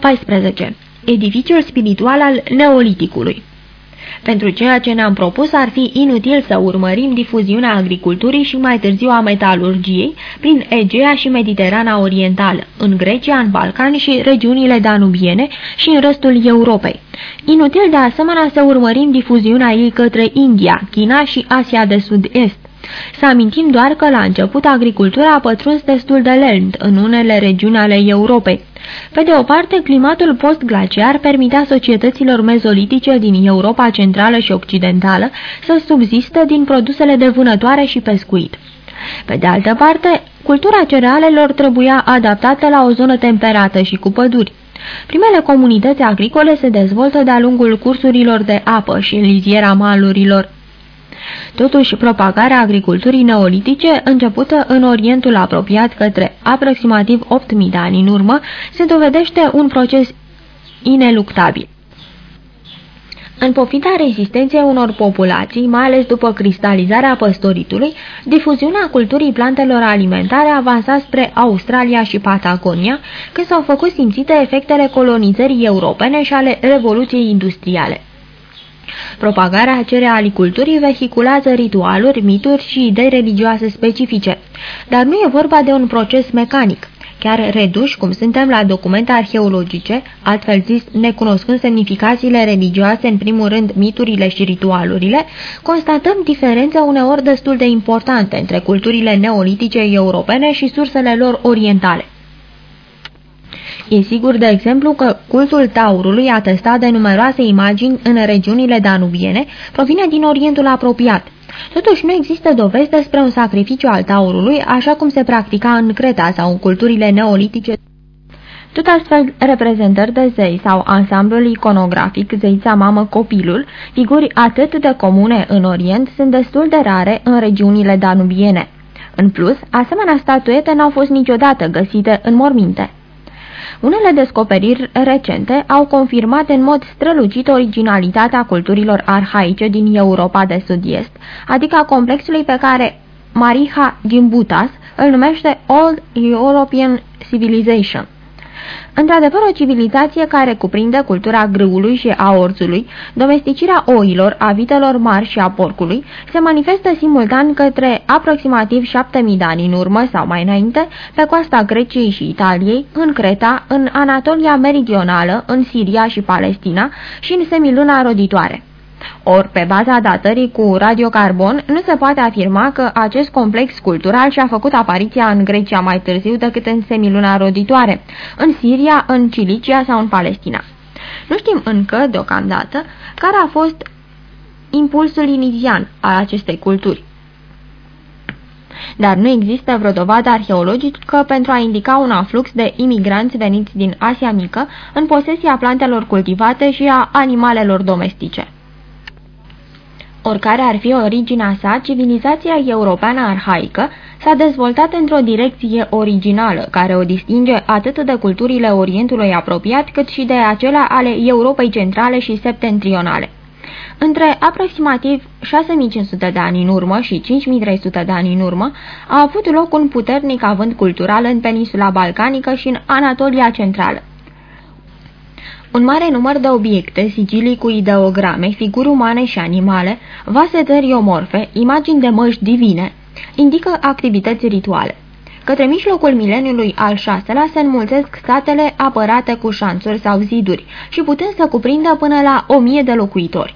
14. Edificiul spiritual al Neoliticului pentru ceea ce ne-am propus ar fi inutil să urmărim difuziunea agriculturii și mai târziu a metalurgiei prin Egea și Mediterana Orientală, în Grecia, în Balcani și regiunile danubiene și în restul Europei. Inutil de asemenea să urmărim difuziunea ei către India, China și Asia de Sud-Est. Să amintim doar că la început agricultura a pătruns destul de lent în unele regiuni ale Europei. Pe de o parte, climatul postglaciar permitea societăților mezolitice din Europa centrală și occidentală să subziste din produsele de vânătoare și pescuit. Pe de altă parte, cultura cerealelor trebuia adaptată la o zonă temperată și cu păduri. Primele comunități agricole se dezvoltă de-a lungul cursurilor de apă și în liziera malurilor. Totuși, propagarea agriculturii neolitice, începută în Orientul apropiat către aproximativ 8.000 de ani în urmă, se dovedește un proces ineluctabil. În pofita rezistenței unor populații, mai ales după cristalizarea păstoritului, difuziunea culturii plantelor alimentare avansa spre Australia și Patagonia, când s-au făcut simțite efectele colonizării europene și ale revoluției industriale. Propagarea cerealiculturii vehiculează ritualuri, mituri și idei religioase specifice, dar nu e vorba de un proces mecanic. Chiar reduși, cum suntem la documente arheologice, altfel zis, necunoscând semnificațiile religioase, în primul rând miturile și ritualurile, constatăm diferențe uneori destul de importante între culturile neolitice europene și sursele lor orientale. E sigur, de exemplu, că cultul taurului, atestat de numeroase imagini în regiunile danubiene, provine din Orientul apropiat. Totuși, nu există dovezi despre un sacrificiu al taurului, așa cum se practica în Creta sau în culturile neolitice. Tot astfel, reprezentări de zei sau ansamblul iconografic Zeița Mamă Copilul, figuri atât de comune în Orient, sunt destul de rare în regiunile danubiene. În plus, asemenea statuete n-au fost niciodată găsite în morminte. Unele descoperiri recente au confirmat în mod strălucit originalitatea culturilor arhaice din Europa de Sud-Est, adică a complexului pe care Mariha Gimbutas îl numește Old European Civilization. Într-adevăr, o civilizație care cuprinde cultura grâului și a orzului, domesticirea oilor, a vitelor mari și a porcului, se manifestă simultan către aproximativ 7000 de ani în urmă sau mai înainte, pe coasta Greciei și Italiei, în Creta, în Anatolia Meridională, în Siria și Palestina și în semiluna roditoare. Ori, pe baza datării cu radiocarbon, nu se poate afirma că acest complex cultural și-a făcut apariția în Grecia mai târziu decât în semiluna roditoare, în Siria, în Cilicia sau în Palestina. Nu știm încă, deocamdată, care a fost impulsul inizian al acestei culturi. Dar nu există vreo dovadă arheologică pentru a indica un aflux de imigranți veniți din Asia Mică în posesia plantelor cultivate și a animalelor domestice. Oricare ar fi originea sa, civilizația europeană arhaică s-a dezvoltat într-o direcție originală, care o distinge atât de culturile Orientului apropiat, cât și de acelea ale Europei centrale și septentrionale. Între aproximativ 6500 de ani în urmă și 5300 de ani în urmă a avut loc un puternic avânt cultural în peninsula balcanică și în Anatolia centrală. Un mare număr de obiecte, sigilii cu ideograme, figuri umane și animale, vase teriomorfe, imagini de măști divine, indică activități rituale. Către mijlocul mileniului al șaselea se înmulțesc statele apărate cu șanțuri sau ziduri și putând să cuprindă până la o mie de locuitori.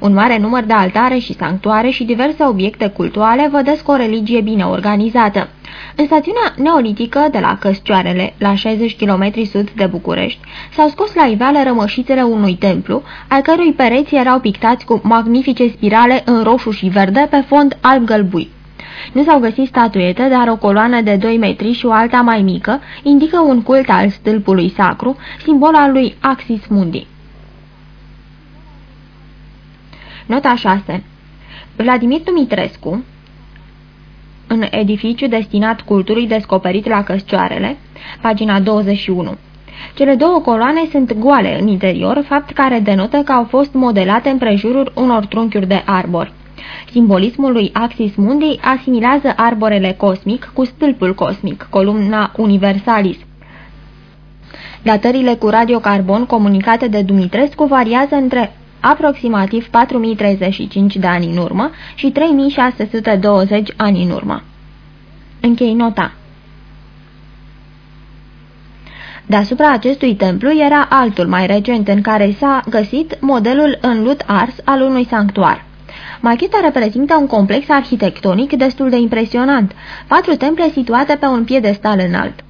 Un mare număr de altare și sanctuare și diverse obiecte cultuale vădesc o religie bine organizată. În stațiunea neolitică de la Căscioarele, la 60 km sud de București, s-au scos la iveală rămășițele unui templu, al cărui pereți erau pictați cu magnifice spirale în roșu și verde pe fond alb-gălbui. Nu s-au găsit statuete, dar o coloană de 2 metri și o alta mai mică indică un cult al stâlpului sacru, simbol al lui Axis Mundi. Nota 6 Vladimir Dumitrescu în edificiu destinat culturii descoperit la Căscioarele, pagina 21. Cele două coloane sunt goale în interior, fapt care denotă că au fost modelate în prejurul unor trunchiuri de arbori. Simbolismul lui Axis Mundi asimilează arborele cosmic cu stâlpul cosmic, columna universalis. Datările cu radiocarbon comunicate de Dumitrescu variază între aproximativ 4035 de ani în urmă și 3620 ani în urmă. Închei nota. Deasupra acestui templu era altul mai recent în care s-a găsit modelul în lut ars al unui sanctuar. Macheta reprezintă un complex arhitectonic destul de impresionant, patru temple situate pe un piedestal înalt.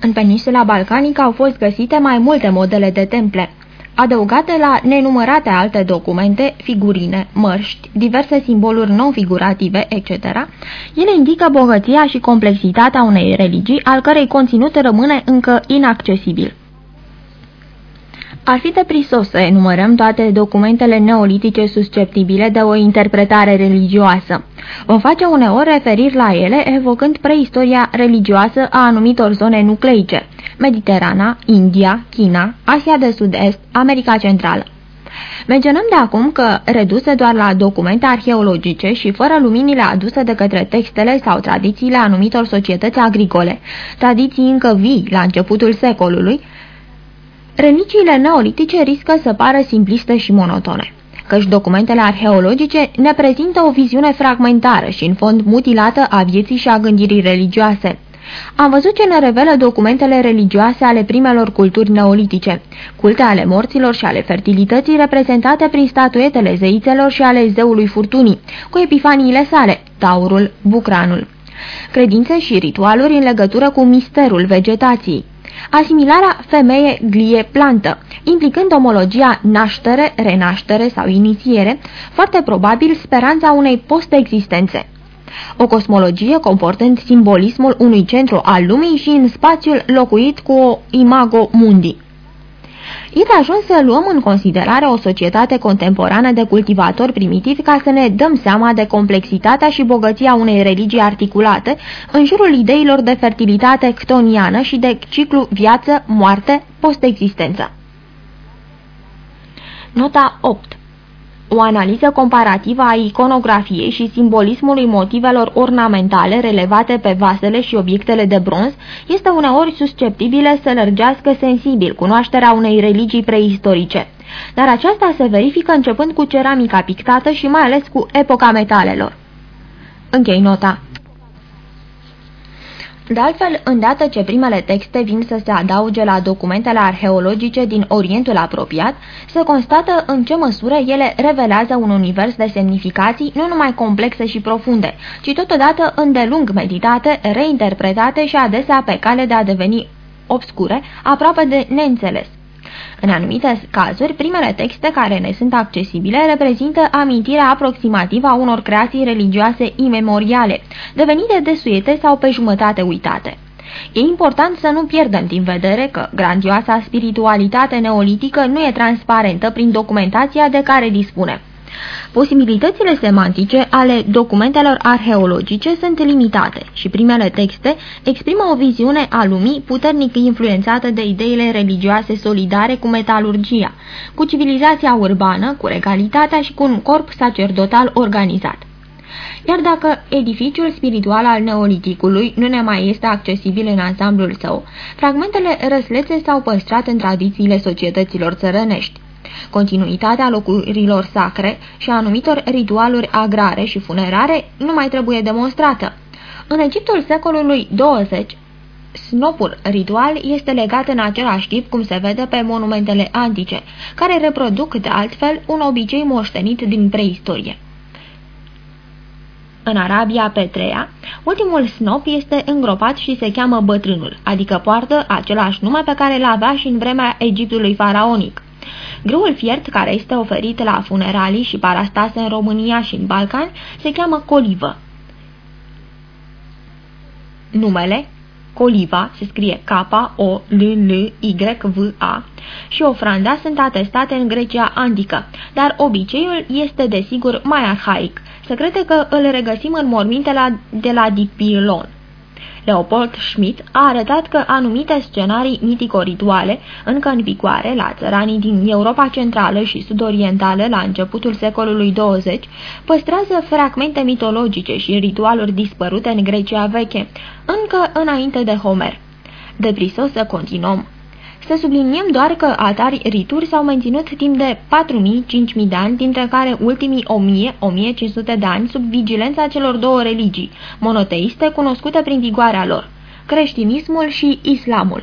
În peninsula balcanică au fost găsite mai multe modele de temple adăugate la nenumărate alte documente, figurine, mărști, diverse simboluri non-figurative, etc., ele indică bogăția și complexitatea unei religii, al cărei conținut rămâne încă inaccesibil. Ar fi de prisos să enumărăm toate documentele neolitice susceptibile de o interpretare religioasă. Vom face uneori referiri la ele evocând preistoria religioasă a anumitor zone nucleice, Mediterana, India, China, Asia de Sud-Est, America Centrală. Menționăm de acum că, reduse doar la documente arheologice și fără luminile aduse de către textele sau tradițiile anumitor societăți agricole, tradiții încă vii la începutul secolului, religiile neolitice riscă să pară simpliste și monotone căci documentele arheologice ne prezintă o viziune fragmentară și în fond mutilată a vieții și a gândirii religioase. Am văzut ce ne revelă documentele religioase ale primelor culturi neolitice, culte ale morților și ale fertilității reprezentate prin statuetele zeițelor și ale zeului furtunii, cu epifaniile sale, taurul, bucranul. Credințe și ritualuri în legătură cu misterul vegetației. Asimilarea femeie-glie-plantă, implicând omologia naștere, renaștere sau inițiere, foarte probabil speranța unei post-existențe. O cosmologie comportând simbolismul unui centru al lumii și în spațiul locuit cu o imago mundi. Este ajuns să luăm în considerare o societate contemporană de cultivatori primitivi ca să ne dăm seama de complexitatea și bogăția unei religii articulate în jurul ideilor de fertilitate ctoniană și de ciclu viață-moarte post-existență. Nota 8 o analiză comparativă a iconografiei și simbolismului motivelor ornamentale relevate pe vasele și obiectele de bronz este uneori susceptibilă să lărgească sensibil cunoașterea unei religii preistorice. Dar aceasta se verifică începând cu ceramica pictată și mai ales cu epoca metalelor. Închei nota. De altfel, îndată ce primele texte vin să se adauge la documentele arheologice din Orientul apropiat, se constată în ce măsură ele revelează un univers de semnificații nu numai complexe și profunde, ci totodată îndelung meditate, reinterpretate și adesea pe cale de a deveni obscure, aproape de neînțeles. În anumite cazuri, primele texte care ne sunt accesibile reprezintă amintirea aproximativă a unor creații religioase imemoriale, devenite desuiete sau pe jumătate uitate. E important să nu pierdem din vedere că grandioasa spiritualitate neolitică nu e transparentă prin documentația de care dispune. Posibilitățile semantice ale documentelor arheologice sunt limitate și primele texte exprimă o viziune a lumii puternic influențată de ideile religioase solidare cu metalurgia, cu civilizația urbană, cu regalitatea și cu un corp sacerdotal organizat. Iar dacă edificiul spiritual al neoliticului nu ne mai este accesibil în ansamblul său, fragmentele răslețe s-au păstrat în tradițiile societăților țărănești. Continuitatea locurilor sacre și a anumitor ritualuri agrare și funerare nu mai trebuie demonstrată. În Egiptul secolului 20, snopul ritual este legat în același tip cum se vede pe monumentele antice, care reproduc de altfel un obicei moștenit din preistorie. În Arabia Petrea, ultimul snop este îngropat și se cheamă bătrânul, adică poartă același nume pe care l avea și în vremea Egiptului faraonic. Grâul fiert, care este oferit la funeralii și parastase în România și în Balcani, se cheamă colivă. Numele Coliva se scrie K-O-L-L-Y-V-A și ofranda sunt atestate în Grecia antică, dar obiceiul este desigur mai arhaic. Se crede că îl regăsim în mormintele de la Dipilon. Leopold Schmidt a arătat că anumite scenarii mitico-rituale, încă în vigoare la țăranii din Europa Centrală și Sud-Orientală la începutul secolului 20, păstrează fragmente mitologice și ritualuri dispărute în Grecia veche, încă înainte de Homer. De prisos să continuăm. Să subliniem doar că atari rituri s-au menținut timp de 4.000-5.000 de ani, dintre care ultimii 1.000-1.500 de ani sub vigilența celor două religii, monoteiste, cunoscute prin vigoarea lor, creștinismul și islamul.